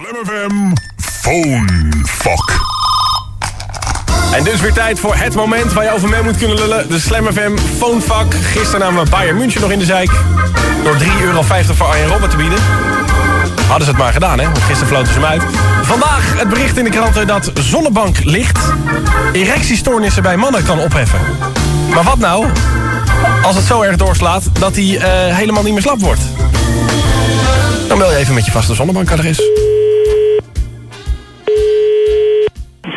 Slam FM Phone Fuck. En dus weer tijd voor het moment waar je over mee moet kunnen lullen. De Slam FM Phonefuck. Gisteren namen we Bayern München nog in de zeik. Door 3,50 euro voor Arjen Robben te bieden. Hadden ze het maar gedaan, hè? Want gisteren floten ze hem uit. Vandaag het bericht in de kranten dat zonnebanklicht erectiestoornissen bij mannen kan opheffen. Maar wat nou als het zo erg doorslaat dat hij eh, helemaal niet meer slap wordt? Dan bel je even met je vaste zonnebankadres.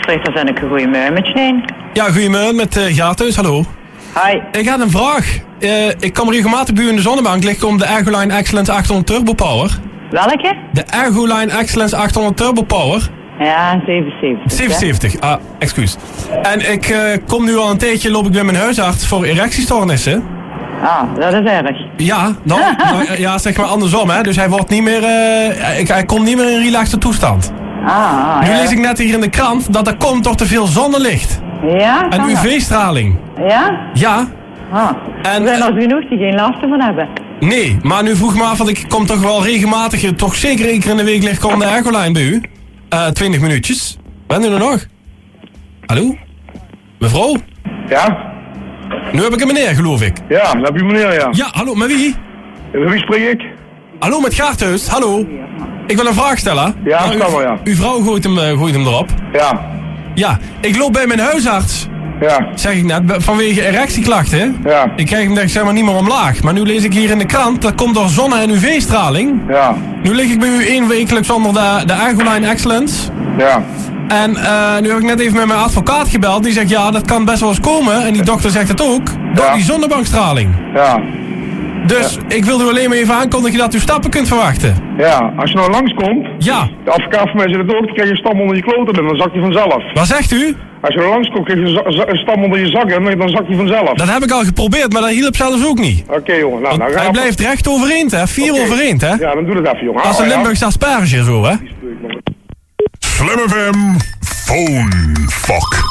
Spreekt als een goeiemorgen met Janine. Ja, goedemorgen met uh, hallo. Hi. Ik had een vraag. Eh, ik kom regelmatig bij u in de zonnebank liggen om de Ergoline Excellence 800 Turbo Power. Welke? De Ergoline Excellence 800 Turbo Power. Ja, 77. 77, ah, excuus. En ik eh, kom nu al een tijdje, loop ik bij mijn huisarts voor erectiestoornissen. Ah, dat is erg. Ja, nou, nou, ja, zeg maar andersom, hè. Dus hij wordt niet meer, ik, hij komt niet meer in relaxte toestand. Ah, Nu ja. lees ik net hier in de krant dat er komt door te veel zonnelicht. Ja? En? UV-straling. Ja? Ja, Ah. En- er zijn er genoeg die geen last van hebben. nee, maar nu vroeg me af, want ik kom toch wel regelmatig, toch zeker één keer in de week ligt om de bij u. Eh 20 minuutjes. Bent u er nog? Hallo? Mevrouw? Ja? Nu heb ik een meneer, geloof ik. Ja, dat heb je meneer, ja. Ja, hallo, met wie? Met wie spreek ik? Hallo, met Gaarthuis, hallo. Ik wil een vraag stellen. Ja, Nou, kan uw- wel, ja. Uw vrouw gooit hem, eh, gooit hem erop. Ja. Ja, ik loop bij mijn huisarts, Ja. zeg ik net, vanwege erectieklachten. Ja. Ik krijg hem zeg maar niet meer omlaag. Maar nu lees ik hier in de krant, dat komt door zonne- en UV-straling. Ja. Nu lig ik bij u één wekelijks onder de, de Ergoline Excellence. Ja. En eh, nu heb ik net even met mijn advocaat gebeld. Die zegt, ja, dat kan best wel eens komen. En die dokter zegt het ook. Door Ja. die zonnebankstraling. Ja. Dus ik wilde u alleen maar even aankondigen dat u stappen kunt verwachten. Ja. Als je nou langskomt, Ja, de advocaat van mij het ook, dan krijg je een stam onder je kloten en dan zakt hij vanzelf. wat zegt u? Als je nou langskomt, krijg je een, stam onder je zakken en dan zakt hij vanzelf. Dat heb ik al geprobeerd, maar dat hielp zelfs ook niet. Oké, jongen. Nou, nou Hij gaan we- blijft recht overeind, hè? Vier Oké. overeind, hè? Ja, dan doe het even, jongen. Als een. Limburgse asperge, zo, hè? Slam FM Phone Fuck.